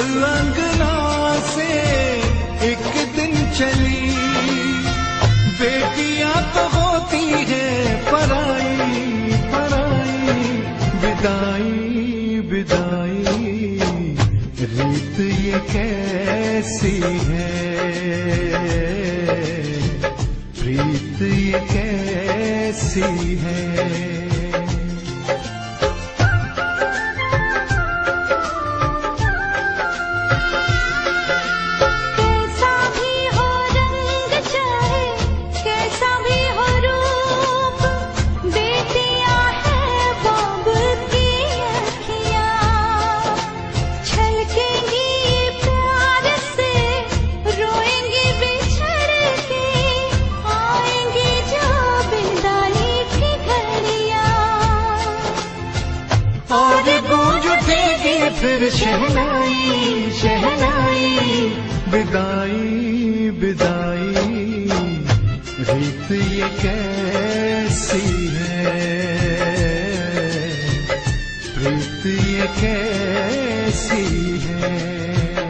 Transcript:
अंगना से एक दिन चली। बेटियाँ तो होती है, पराई पराई। विदाई विदाई। रीत ये कैसी है? रीत ये कैसी है? और गूंज उठेगी फिर शहनाई शहनाई। विदाई विदाई रीत ये कैसी है? प्रीत ये कैसी है?